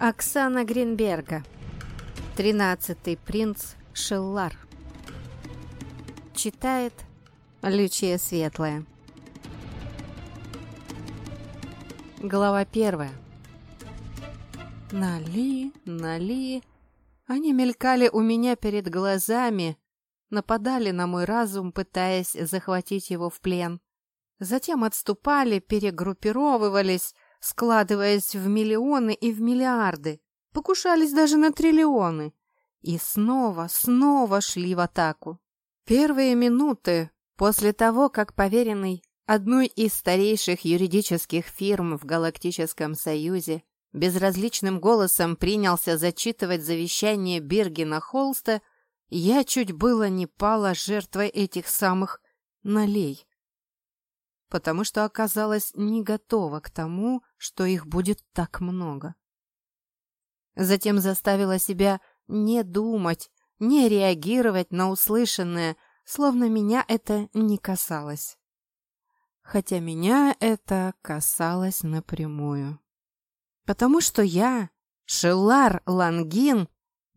Оксана Гринберга. Тринадцатый принц Шеллар. Читает Лючия Светлая. Глава первая. Нали, нали. Они мелькали у меня перед глазами, нападали на мой разум, пытаясь захватить его в плен. Затем отступали, перегруппировывались, складываясь в миллионы и в миллиарды, покушались даже на триллионы. И снова, снова шли в атаку. Первые минуты после того, как поверенный одной из старейших юридических фирм в Галактическом Союзе безразличным голосом принялся зачитывать завещание Бергена Холста, я чуть было не пала жертвой этих самых налей потому что оказалась не готова к тому, что их будет так много. Затем заставила себя не думать, не реагировать на услышанное, словно меня это не касалось. Хотя меня это касалось напрямую. Потому что я, Шелар Лангин,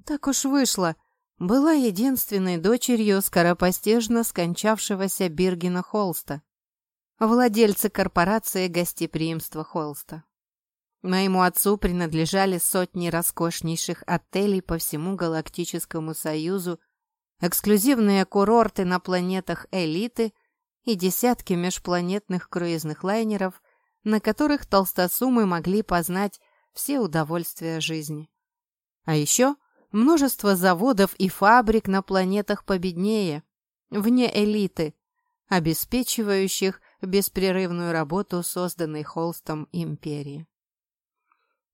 так уж вышло, была единственной дочерью скоропостижно скончавшегося Биргена Холста владельцы корпорации гостеприимства Холста. Моему отцу принадлежали сотни роскошнейших отелей по всему Галактическому Союзу, эксклюзивные курорты на планетах элиты и десятки межпланетных круизных лайнеров, на которых толстосумы могли познать все удовольствия жизни. А еще множество заводов и фабрик на планетах победнее, вне элиты, обеспечивающих беспрерывную работу, созданной Холстом империи.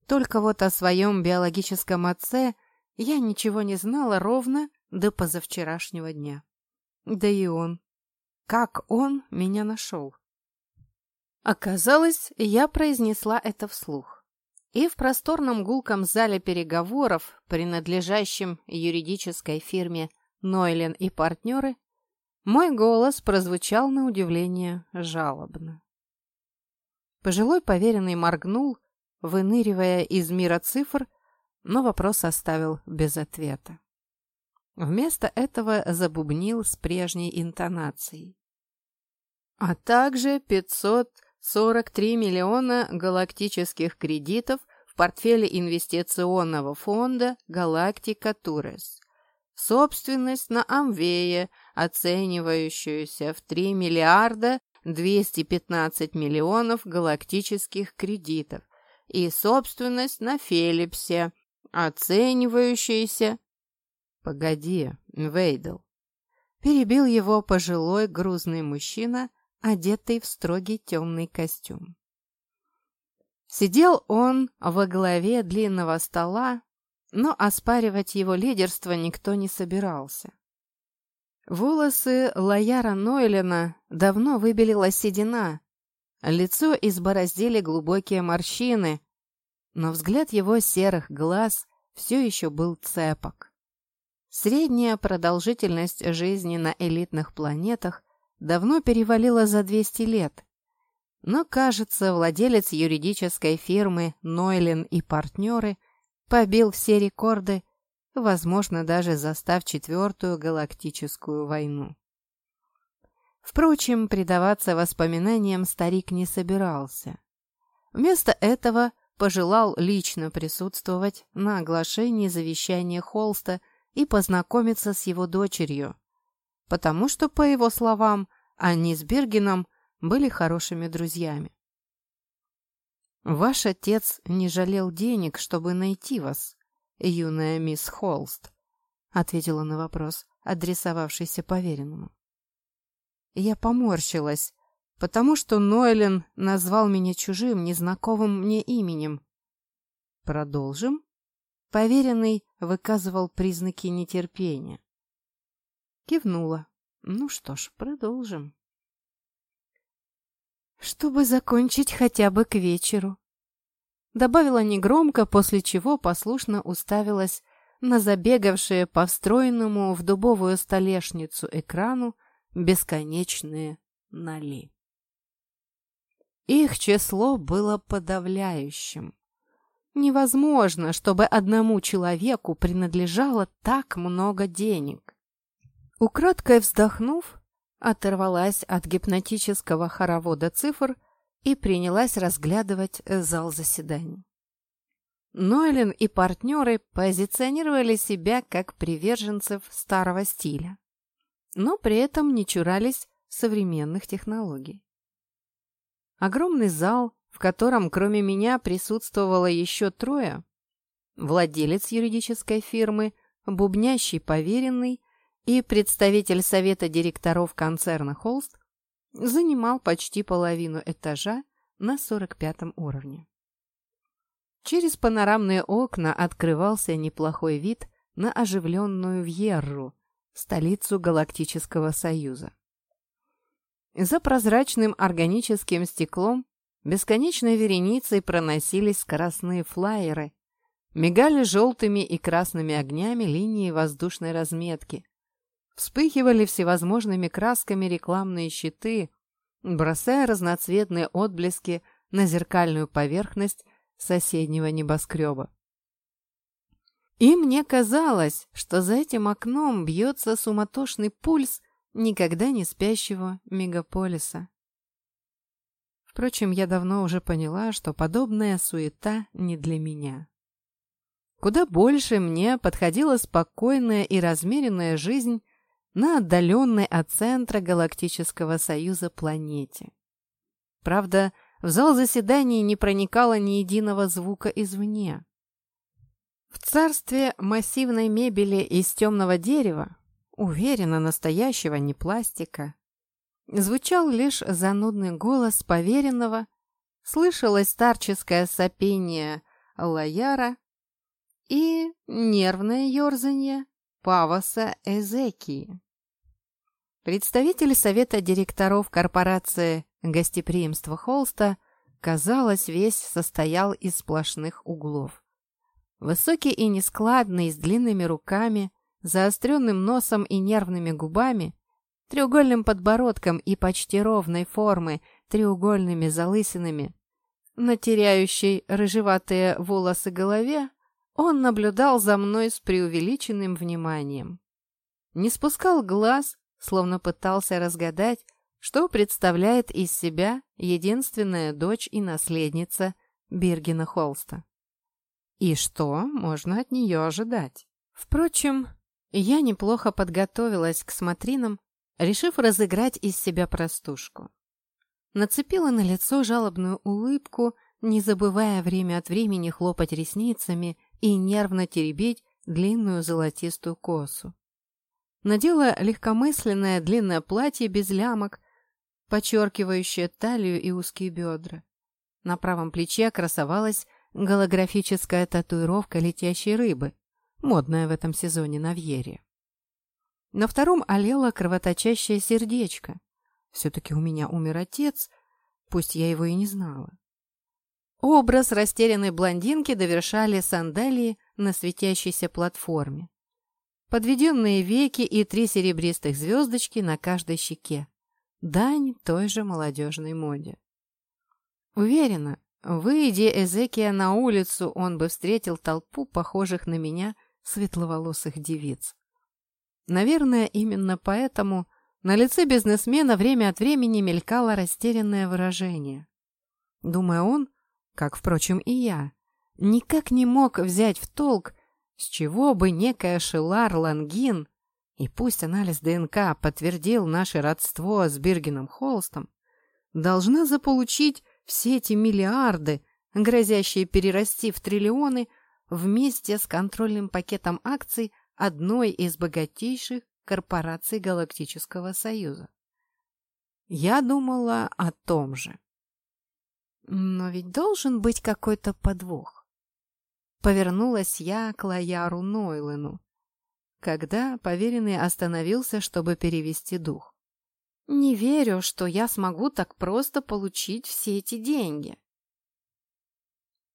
Только вот о своем биологическом отце я ничего не знала ровно до позавчерашнего дня. Да и он. Как он меня нашел? Оказалось, я произнесла это вслух. И в просторном гулком зале переговоров, принадлежащем юридической фирме «Нойлен и партнеры», мой голос прозвучал на удивление жалобно. Пожилой поверенный моргнул, выныривая из мира цифр, но вопрос оставил без ответа. Вместо этого забубнил с прежней интонацией. А также 543 миллиона галактических кредитов в портфеле инвестиционного фонда «Галактика Турес». Собственность на Амвее – оценивающуюся в 3 миллиарда 215 миллионов галактических кредитов, и собственность на Фелипсе, оценивающуюся... Погоди, Вейдл. Перебил его пожилой грузный мужчина, одетый в строгий темный костюм. Сидел он во главе длинного стола, но оспаривать его лидерство никто не собирался. Волосы Лояра Нойлена давно выбелила седина, лицо избороздили глубокие морщины, но взгляд его серых глаз все еще был цепок. Средняя продолжительность жизни на элитных планетах давно перевалила за 200 лет, но, кажется, владелец юридической фирмы «Нойлен и партнеры» побил все рекорды возможно, даже застав Четвертую Галактическую войну. Впрочем, предаваться воспоминаниям старик не собирался. Вместо этого пожелал лично присутствовать на оглашении завещания Холста и познакомиться с его дочерью, потому что, по его словам, они с Бергеном были хорошими друзьями. «Ваш отец не жалел денег, чтобы найти вас», юная мисс Холст», — ответила на вопрос, адресовавшийся поверенному. Я поморщилась, потому что Нойлен назвал меня чужим, незнакомым мне именем. «Продолжим?» Поверенный выказывал признаки нетерпения. Кивнула. «Ну что ж, продолжим». «Чтобы закончить хотя бы к вечеру», добавила негромко, после чего послушно уставилась на забегавшие по встроенному в дубовую столешницу экрану бесконечные нали. Их число было подавляющим. Невозможно, чтобы одному человеку принадлежало так много денег. Украдкой вздохнув, оторвалась от гипнотического хоровода цифр и принялась разглядывать зал заседаний. Нойлен и партнеры позиционировали себя как приверженцев старого стиля, но при этом не чурались современных технологий. Огромный зал, в котором кроме меня присутствовало еще трое, владелец юридической фирмы, бубнящий поверенный и представитель совета директоров концерна «Холст», занимал почти половину этажа на 45 уровне. Через панорамные окна открывался неплохой вид на оживленную Вьерру, столицу Галактического Союза. За прозрачным органическим стеклом бесконечной вереницей проносились скоростные флайеры, мигали желтыми и красными огнями линии воздушной разметки, вспыхивали всевозможными красками рекламные щиты, бросая разноцветные отблески на зеркальную поверхность соседнего небоскреба. И мне казалось, что за этим окном бьется суматошный пульс никогда не спящего мегаполиса. Впрочем, я давно уже поняла, что подобная суета не для меня. Куда больше мне подходила спокойная и размеренная жизнь на отдаленной от центра Галактического Союза планете. Правда, в зал заседаний не проникало ни единого звука извне. В царстве массивной мебели из темного дерева, уверенно настоящего, не пластика, звучал лишь занудный голос поверенного, слышалось старческое сопение Лаяра и нервное ерзанье Паваса Эзекии. Представитель совета директоров корпорации Гостеприимство Холста, казалось, весь состоял из сплошных углов. Высокий и нескладный, с длинными руками, заостренным носом и нервными губами, треугольным подбородком и почти ровной формы треугольными залысинами, на теряющей рыжеватые волосы голове, он наблюдал за мной с преувеличенным вниманием. Не спускал глаз, словно пытался разгадать, что представляет из себя единственная дочь и наследница Биргена Холста. И что можно от нее ожидать? Впрочем, я неплохо подготовилась к смотринам, решив разыграть из себя простушку. Нацепила на лицо жалобную улыбку, не забывая время от времени хлопать ресницами и нервно теребить длинную золотистую косу. Надела легкомысленное длинное платье без лямок, подчеркивающее талию и узкие бедра. На правом плече красовалась голографическая татуировка летящей рыбы, модная в этом сезоне на Вьере. На втором олело кровоточащее сердечко. Все-таки у меня умер отец, пусть я его и не знала. Образ растерянной блондинки довершали сандалии на светящейся платформе. Подведенные веки и три серебристых звездочки на каждой щеке. Дань той же молодежной моде. Уверена, выйдя Эзекия на улицу, он бы встретил толпу похожих на меня светловолосых девиц. Наверное, именно поэтому на лице бизнесмена время от времени мелькало растерянное выражение. Думаю, он, как, впрочем, и я, никак не мог взять в толк, с чего бы некая Шелар Лангин и пусть анализ ДНК подтвердил наше родство с Биргеном Холстом, должна заполучить все эти миллиарды, грозящие перерасти в триллионы, вместе с контрольным пакетом акций одной из богатейших корпораций Галактического Союза. Я думала о том же. Но ведь должен быть какой-то подвох. Повернулась я к Лояру Нойлену, когда поверенный остановился, чтобы перевести дух. «Не верю, что я смогу так просто получить все эти деньги».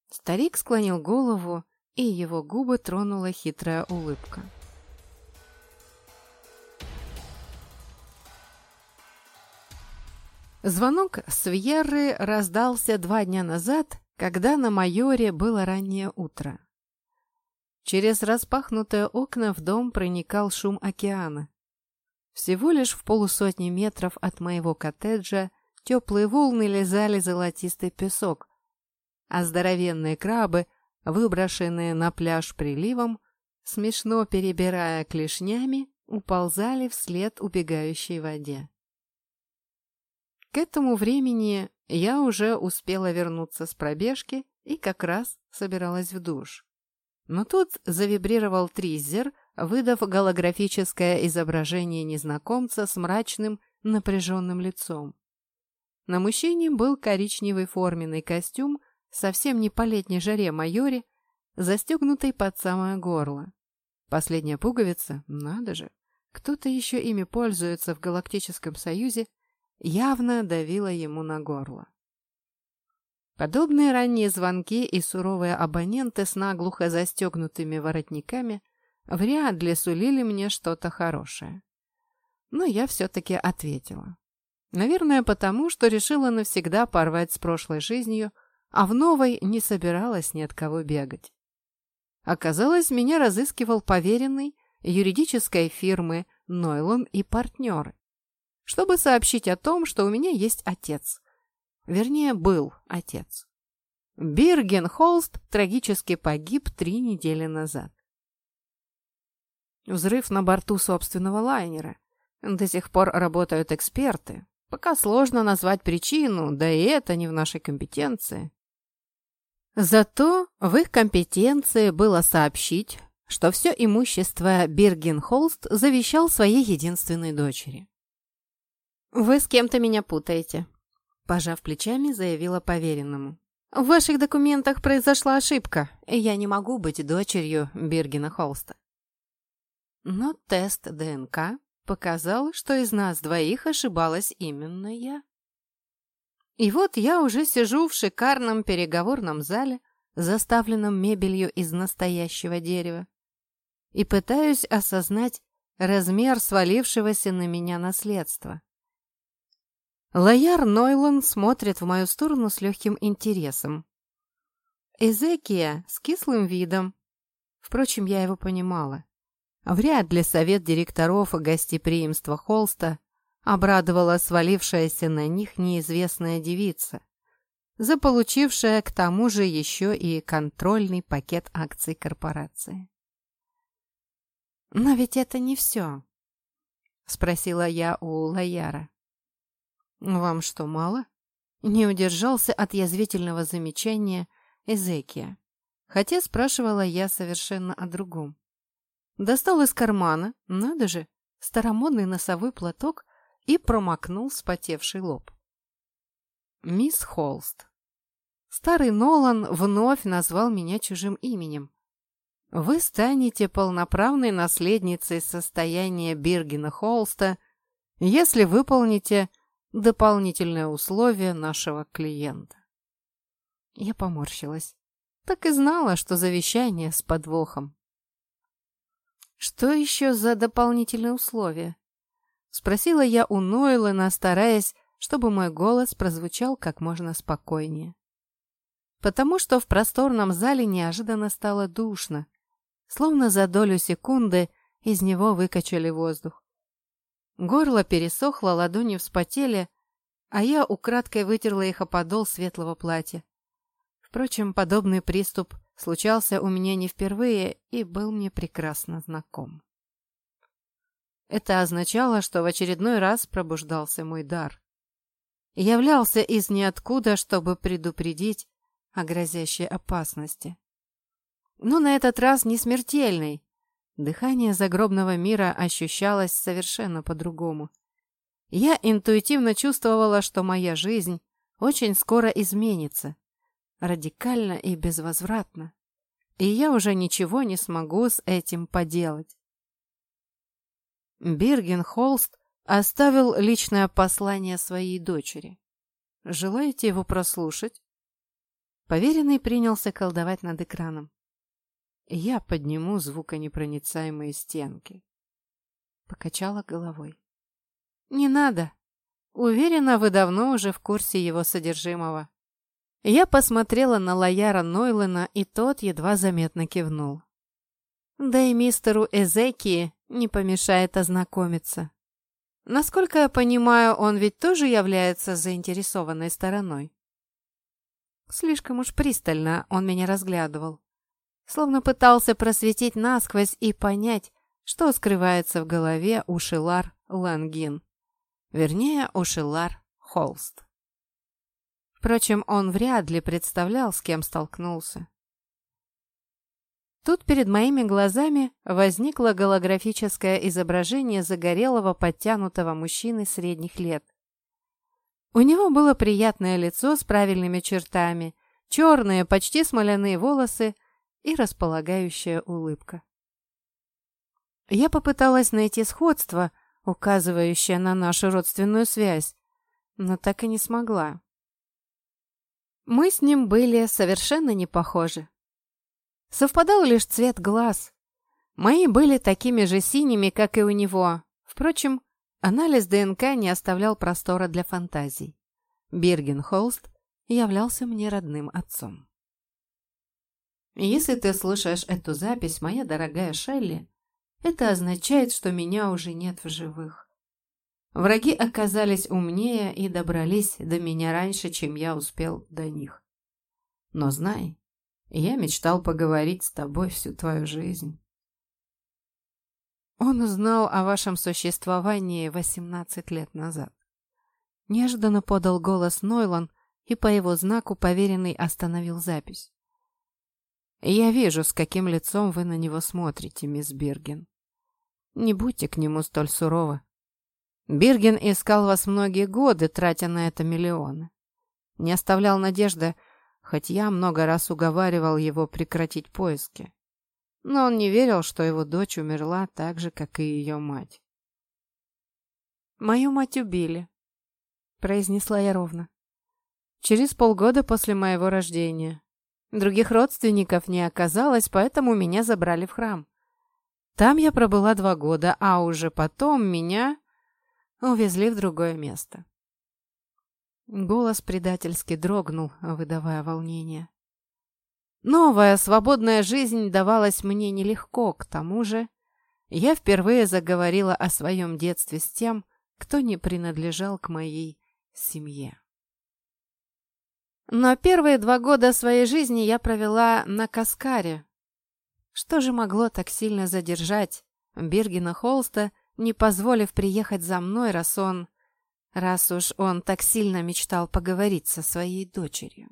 Старик склонил голову, и его губы тронула хитрая улыбка. Звонок с Вьерры раздался два дня назад, когда на майоре было раннее утро. Через распахнутые окна в дом проникал шум океана. Всего лишь в полусотни метров от моего коттеджа теплые волны лизали золотистый песок, а здоровенные крабы, выброшенные на пляж приливом, смешно перебирая клешнями, уползали вслед убегающей воде. К этому времени я уже успела вернуться с пробежки и как раз собиралась в душ. Но тут завибрировал тризер, выдав голографическое изображение незнакомца с мрачным, напряженным лицом. На мужчине был коричневый форменный костюм, совсем не по летней жаре майоре, застегнутый под самое горло. Последняя пуговица, надо же, кто-то еще ими пользуется в Галактическом Союзе, явно давила ему на горло. Подобные ранние звонки и суровые абоненты с наглухо застегнутыми воротниками вряд ли сулили мне что-то хорошее. Но я все-таки ответила. Наверное, потому, что решила навсегда порвать с прошлой жизнью, а в новой не собиралась ни от кого бегать. Оказалось, меня разыскивал поверенный юридической фирмы «Нойлон и партнеры», чтобы сообщить о том, что у меня есть отец. Вернее, был отец. Бирген Холст трагически погиб три недели назад. Взрыв на борту собственного лайнера. До сих пор работают эксперты. Пока сложно назвать причину, да и это не в нашей компетенции. Зато в их компетенции было сообщить, что все имущество Бирген Холст завещал своей единственной дочери. «Вы с кем-то меня путаете», Пожав плечами, заявила поверенному. «В ваших документах произошла ошибка, я не могу быть дочерью Бергена Холста». Но тест ДНК показал, что из нас двоих ошибалась именно я. И вот я уже сижу в шикарном переговорном зале, заставленном мебелью из настоящего дерева, и пытаюсь осознать размер свалившегося на меня наследства. Лояр Нойлан смотрит в мою сторону с легким интересом. Эзекия с кислым видом. Впрочем, я его понимала. Вряд ли совет директоров и гостеприимства Холста обрадовала свалившаяся на них неизвестная девица, заполучившая к тому же еще и контрольный пакет акций корпорации. «Но ведь это не все», — спросила я у Лояра. «Вам что, мало?» Не удержался от язвительного замечания Эзекия. Хотя спрашивала я совершенно о другом. Достал из кармана, надо же, старомодный носовой платок и промокнул спотевший лоб. «Мисс Холст». Старый Нолан вновь назвал меня чужим именем. «Вы станете полноправной наследницей состояния Биргена Холста, если выполните дополнительное условие нашего клиента. Я поморщилась. Так и знала, что завещание с подвохом. «Что еще за дополнительные условия?» Спросила я у Нойлена, стараясь, чтобы мой голос прозвучал как можно спокойнее. Потому что в просторном зале неожиданно стало душно, словно за долю секунды из него выкачали воздух. Горло пересохло, ладони вспотели, а я украдкой вытерла их о подол светлого платья. Впрочем, подобный приступ случался у меня не впервые и был мне прекрасно знаком. Это означало, что в очередной раз пробуждался мой дар. Являлся из ниоткуда, чтобы предупредить о грозящей опасности. Но на этот раз не смертельной, Дыхание загробного мира ощущалось совершенно по-другому. Я интуитивно чувствовала, что моя жизнь очень скоро изменится. Радикально и безвозвратно. И я уже ничего не смогу с этим поделать. Бирген Холст оставил личное послание своей дочери. Желаете его прослушать? Поверенный принялся колдовать над экраном. Я подниму звуконепроницаемые стенки. Покачала головой. Не надо. Уверена, вы давно уже в курсе его содержимого. Я посмотрела на Лояра Нойлена, и тот едва заметно кивнул. Да и мистеру Эзекии не помешает ознакомиться. Насколько я понимаю, он ведь тоже является заинтересованной стороной. Слишком уж пристально он меня разглядывал. Словно пытался просветить насквозь и понять, что скрывается в голове у Шилар Лангин. Вернее, у Шилар Холст. Впрочем, он вряд ли представлял, с кем столкнулся. Тут перед моими глазами возникло голографическое изображение загорелого подтянутого мужчины средних лет. У него было приятное лицо с правильными чертами, черные, почти смоляные волосы и располагающая улыбка. Я попыталась найти сходство, указывающее на нашу родственную связь, но так и не смогла. Мы с ним были совершенно не похожи. Совпадал лишь цвет глаз. Мои были такими же синими, как и у него. Впрочем, анализ ДНК не оставлял простора для фантазий. Бирген Холст являлся мне родным отцом. Если ты слушаешь эту запись, моя дорогая Шелли, это означает, что меня уже нет в живых. Враги оказались умнее и добрались до меня раньше, чем я успел до них. Но знай, я мечтал поговорить с тобой всю твою жизнь. Он узнал о вашем существовании 18 лет назад. Неожиданно подал голос Нойлан, и по его знаку поверенный остановил запись. «Я вижу, с каким лицом вы на него смотрите, мисс Бирген. Не будьте к нему столь суровы. Бирген искал вас многие годы, тратя на это миллионы. Не оставлял надежды, хоть я много раз уговаривал его прекратить поиски. Но он не верил, что его дочь умерла так же, как и ее мать. «Мою мать убили», — произнесла я ровно. «Через полгода после моего рождения. Других родственников не оказалось, поэтому меня забрали в храм. Там я пробыла два года, а уже потом меня увезли в другое место. Голос предательски дрогнул, выдавая волнение. Новая свободная жизнь давалась мне нелегко, к тому же я впервые заговорила о своем детстве с тем, кто не принадлежал к моей семье. Но первые два года своей жизни я провела на Каскаре. Что же могло так сильно задержать Бергена Холста, не позволив приехать за мной, раз он раз уж он так сильно мечтал поговорить со своей дочерью.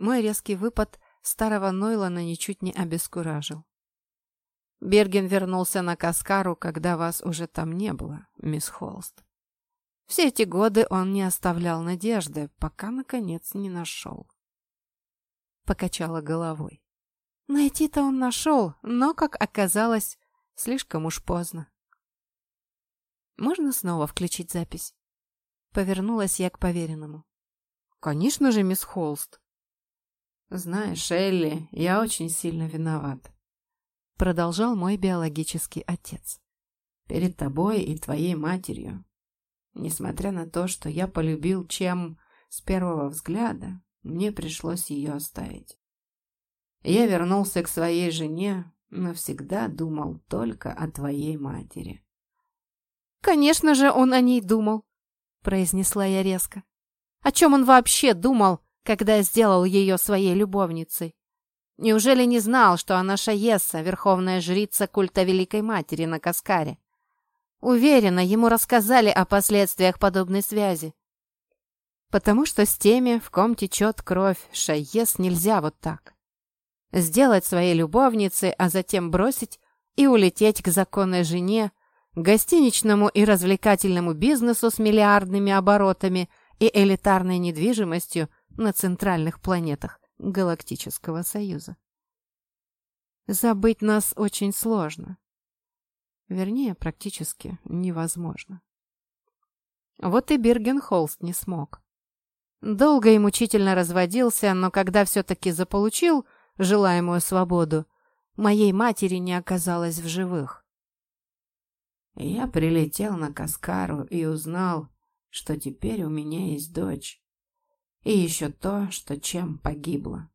Мой резкий выпад старого Нойлана ничуть не обескуражил. Берген вернулся на Каскару, когда вас уже там не было, мисс Холст. Все эти годы он не оставлял надежды, пока, наконец, не нашел. Покачала головой. Найти-то он нашел, но, как оказалось, слишком уж поздно. Можно снова включить запись?» Повернулась я к поверенному. «Конечно же, мисс Холст». «Знаешь, Элли, я очень сильно виноват», — продолжал мой биологический отец. «Перед тобой и твоей матерью. Несмотря на то, что я полюбил чем с первого взгляда, мне пришлось ее оставить. Я вернулся к своей жене, но всегда думал только о твоей матери. «Конечно же, он о ней думал», — произнесла я резко. «О чем он вообще думал, когда сделал ее своей любовницей? Неужели не знал, что она Шаеса, верховная жрица культа Великой Матери на Каскаре? Уверена, ему рассказали о последствиях подобной связи. Потому что с теми, в ком течет кровь Шаес, нельзя вот так. Сделать своей любовницей, а затем бросить и улететь к законной жене, гостиничному и развлекательному бизнесу с миллиардными оборотами и элитарной недвижимостью на центральных планетах Галактического Союза. Забыть нас очень сложно. Вернее, практически невозможно. Вот и Бергенхолст не смог. Долго и мучительно разводился, но когда все-таки заполучил желаемую свободу, моей матери не оказалось в живых. Я прилетел на Каскару и узнал, что теперь у меня есть дочь. И еще то, что чем погибла.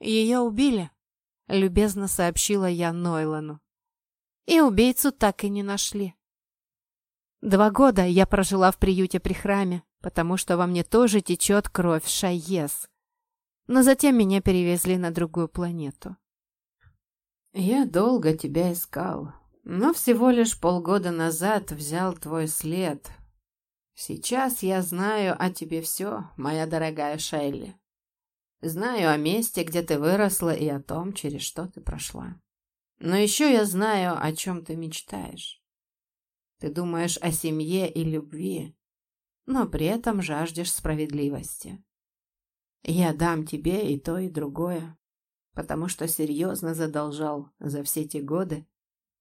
«Ее убили», — любезно сообщила я Нойлану. «И убийцу так и не нашли». Два года я прожила в приюте при храме, потому что во мне тоже течет кровь Шайес. Но затем меня перевезли на другую планету. Я долго тебя искал, но всего лишь полгода назад взял твой след. Сейчас я знаю о тебе все, моя дорогая Шелли. Знаю о месте, где ты выросла, и о том, через что ты прошла. Но еще я знаю, о чем ты мечтаешь. Ты думаешь о семье и любви, но при этом жаждешь справедливости. Я дам тебе и то, и другое, потому что серьезно задолжал за все те годы,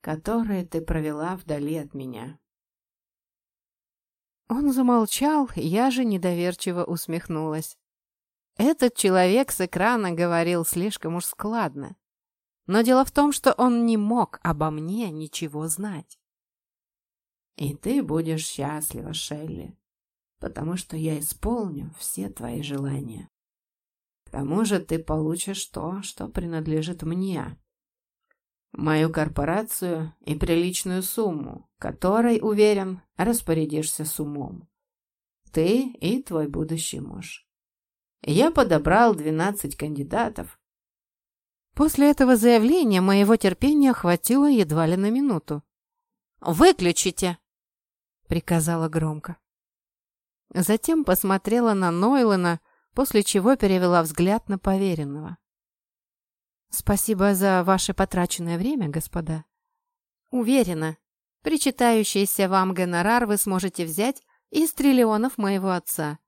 которые ты провела вдали от меня. Он замолчал, я же недоверчиво усмехнулась. Этот человек с экрана говорил слишком уж складно. Но дело в том, что он не мог обо мне ничего знать. «И ты будешь счастлива, Шелли, потому что я исполню все твои желания. К тому же ты получишь то, что принадлежит мне. Мою корпорацию и приличную сумму, которой, уверен, распорядишься с умом. Ты и твой будущий муж. Я подобрал 12 кандидатов. После этого заявления моего терпения хватило едва ли на минуту. «Выключите!» — приказала громко. Затем посмотрела на Нойлана, после чего перевела взгляд на поверенного. «Спасибо за ваше потраченное время, господа. Уверена, причитающийся вам гонорар вы сможете взять из триллионов моего отца,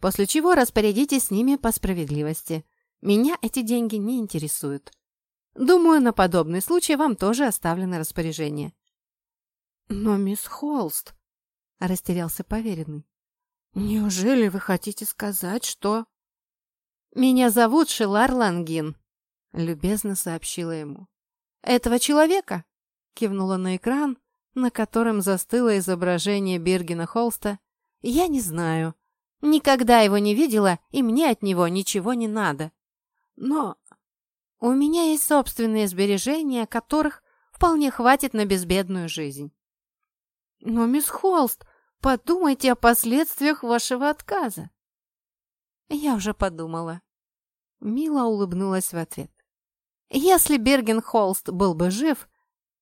после чего распорядитесь с ними по справедливости. Меня эти деньги не интересуют. Думаю, на подобный случай вам тоже оставлено распоряжение». «Но, мисс Холст», — растерялся поверенный, «Неужели вы хотите сказать, что...» «Меня зовут Шилар Лангин», — любезно сообщила ему. «Этого человека?» — кивнула на экран, на котором застыло изображение Бергена Холста. «Я не знаю. Никогда его не видела, и мне от него ничего не надо. Но у меня есть собственные сбережения, которых вполне хватит на безбедную жизнь». «Но, мисс Холст, Подумайте о последствиях вашего отказа. Я уже подумала. Мила улыбнулась в ответ. Если Берген Холст был бы жив,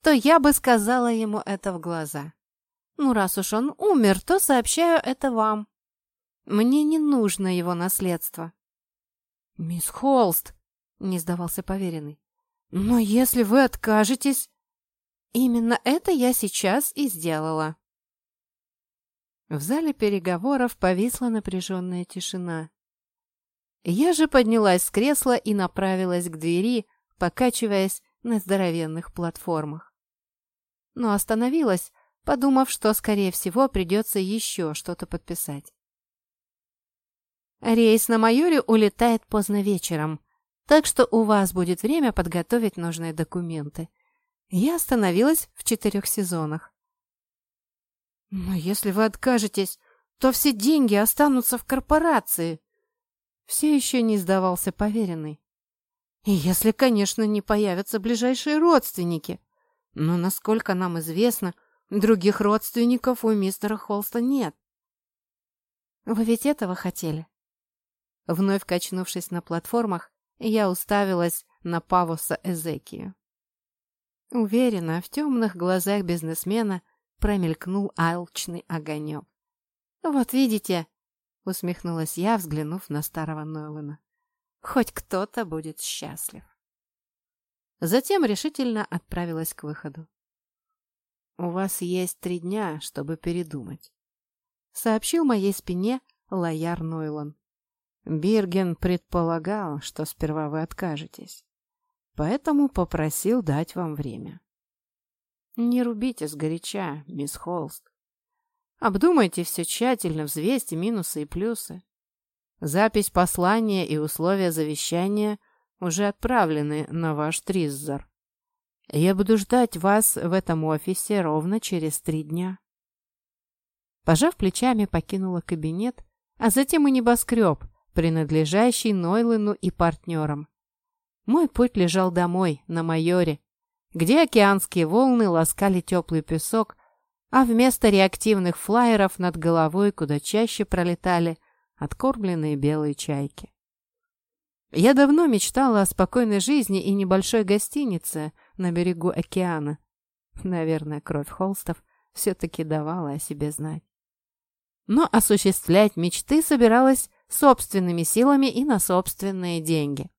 то я бы сказала ему это в глаза. Ну, раз уж он умер, то сообщаю это вам. Мне не нужно его наследство. Мисс Холст, не сдавался поверенный. Но если вы откажетесь... Именно это я сейчас и сделала. В зале переговоров повисла напряженная тишина. Я же поднялась с кресла и направилась к двери, покачиваясь на здоровенных платформах. Но остановилась, подумав, что, скорее всего, придется еще что-то подписать. Рейс на Майоре улетает поздно вечером, так что у вас будет время подготовить нужные документы. Я остановилась в четырех сезонах. Но если вы откажетесь, то все деньги останутся в корпорации. Все еще не сдавался поверенный. И если, конечно, не появятся ближайшие родственники. Но, насколько нам известно, других родственников у мистера Холста нет. Вы ведь этого хотели? Вновь качнувшись на платформах, я уставилась на Павуса Эзекию. Уверена, в темных глазах бизнесмена – промелькнул алчный огонек. «Вот видите», — усмехнулась я, взглянув на старого Нойлана, — «хоть кто-то будет счастлив». Затем решительно отправилась к выходу. «У вас есть три дня, чтобы передумать», — сообщил моей спине лояр Нойлан. Бирген предполагал, что сперва вы откажетесь, поэтому попросил дать вам время. Не рубите сгоряча, мисс Холст. Обдумайте все тщательно, взвесьте минусы и плюсы. Запись послания и условия завещания уже отправлены на ваш Триззор. Я буду ждать вас в этом офисе ровно через три дня. Пожав плечами, покинула кабинет, а затем и небоскреб, принадлежащий Нойлыну и партнерам. Мой путь лежал домой, на Майоре, где океанские волны ласкали теплый песок, а вместо реактивных флайеров над головой куда чаще пролетали откормленные белые чайки. Я давно мечтала о спокойной жизни и небольшой гостинице на берегу океана. Наверное, кровь Холстов все-таки давала о себе знать. Но осуществлять мечты собиралась собственными силами и на собственные деньги.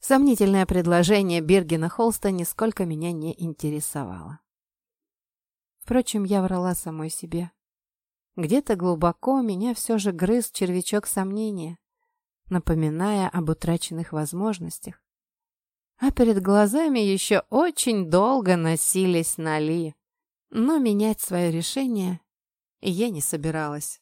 Сомнительное предложение Биргена Холста нисколько меня не интересовало. Впрочем, я врала самой себе. Где-то глубоко меня все же грыз червячок сомнения, напоминая об утраченных возможностях. А перед глазами еще очень долго носились Нали. Но менять свое решение я не собиралась.